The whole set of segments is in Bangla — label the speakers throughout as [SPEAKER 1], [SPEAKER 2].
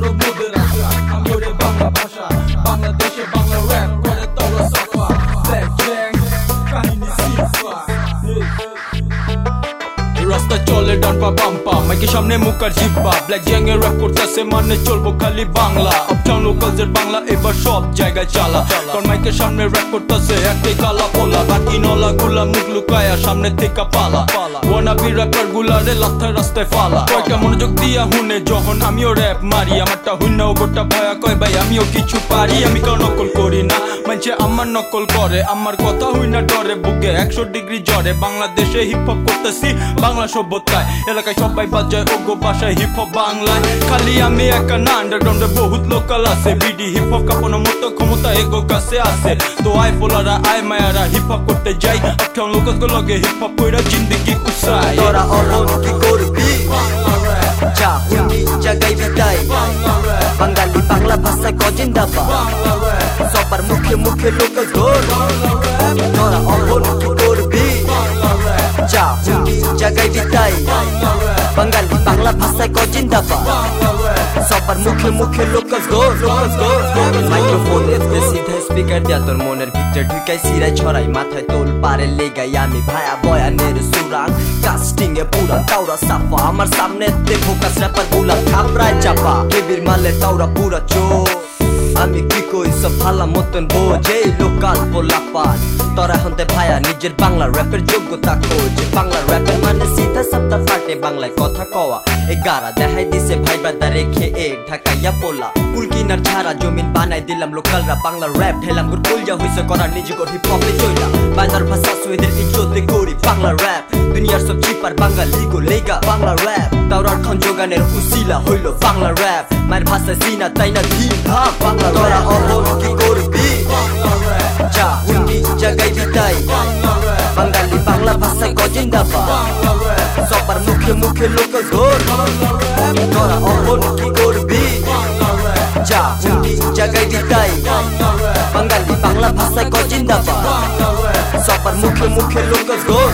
[SPEAKER 1] know. রাস্তা চলে ডান বাম্পা মাইকে সামনে মুখ আর জিব্বা ব্ল্যাক জ্যাং এর করতেছে মানে চলবো খালি বাংলা আপটাউন বাংলা এবার সব জায়গায় চালা কারণ মাইকে সামনে র্যাপ করতেছে একটাই কালা পোলা বাকি নলা গুলা মুখ লুকায়া সামনে থেকে পালা ওয়ানা বি রাস্তায় ফালা কয়টা মনোযোগ দিয়া হুনে যখন আমিও র্যাপ মারি আমারটা হুন্নাও গোটা ভয়া কয় ভাই আমিও কিছু পারি আমি কেউ নকল করি না মানছে আমার নকল করে আমার কথা হই না ডরে বুকে একশো ডিগ্রি জ্বরে বাংলাদেশে হিপ হপ করতেছি বাংলা সভ্যতায় এলাকায় সবাই বাজায় ওগো বাসায় হিপ হপ বাংলায় খালি আমি একা না আন্ডারগ্রাউন্ডে বহুত লোকাল আছে বিডি হিপ হপ কাপানোর মতো ক্ষমতা এগো কাছে আছে তো আই পোলারা আই মায়ারা হিপ হপ করতে যাই আঠাও লোকাল লগে হিপ হপ কইরা জিন্দগি উৎসাহ
[SPEAKER 2] তোরা অলক কি করবি পসাইকো জিন্দা বা সবর মুখ্য মুখ্য লোকস গোর গোর আর হল তোর ভি যা জাগাই ভি তাই বাংলা বাংলা फसসাইকো জিন্দা বা সবর মুখ্য মুখ্য লোকস গোর গোর মাইক্রোফোন এটা সিস্টেম স্পিকার театরের মঞ্চে ভিকেছিরা ছড়াই মাথায় দোল পারে লাগাই আমি ভায়া বয়া करेंगे पूरा ताउरा साफा हमार सामने देखो कसरे पर बुला थापराय चापा बेबीर माले ताउरा पूरा चो আমি কি কই সব ভালা মতন বোঝে লোকাল পোলাপান তোরা হন্তে ভায়া নিজের বাংলা র্যাপের যোগ্যতা খোঁজ বাংলা র্যাপের মানে সিধা সপ্তাহ ফাটে বাংলায় কথা কওয়া এই গারা দেখাই দিছে ভাই ব্রাদার রেখে এক ঢাকাইয়া পোলা উল্কিনার ধারা জমিন বানাই দিলাম লোকালরা বাংলা র্যাপ ঢেলাম গুড় কুলজা হইছে করা নিজে করি পপে চইলা বাজার ভাষা সুইদের ইজ্জতে করি বাংলা র্যাপ দুনিয়ার চিপার বাঙালিগো লেগা বাংলা র্যাপ তাওরার খন যোগানের উসিলা হইল বাংলা র্যাপ মায়ের ভাষায় সিনা তাই না ধীম ভাব বাংলা তোরা অপর কি করবি যা হুন্ডি জাগাইবি তাই বাঙালি বাংলা ভাষায় গজিন্দাবা সবার মুখে মুখে লোক ঘোর তোরা অপর কি করবি যা হুন্ডি জাগাইবি তাই বাঙালি বাংলা ভাষায় গজিন্দাবা সবার মুখে মুখে লোক ঘোর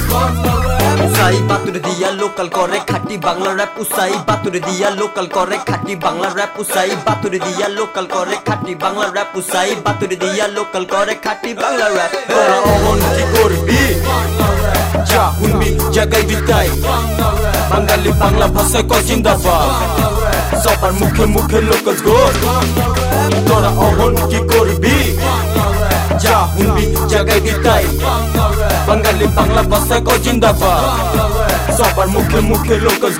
[SPEAKER 2] উসাই বাতুর দিয়া লোকাল করে খাটি বাংলা র্যাপ উসাই বাতুর দিয়া লোকাল করে খাটি বাংলা র্যাপ উসাই বাতুর দিয়া লোকাল করে খাটি বাংলা র্যাপ উসাই বাতুর দিয়া লোকাল করে খাটি বাংলা র্যাপ
[SPEAKER 1] তোরা অবনতি করবি যা উনবি জায়গায় বিতাই বাঙালি বাংলা ভাষায় কয় জিন্দাবাদ সবার মুখে মুখে লোকাল গো তোরা অবনতি করবি যা উনবি জায়গায় বিতাই Bengali Bangla Basa Ko Jinda Ba Sabar Mukhe
[SPEAKER 2] Mukhe Lokas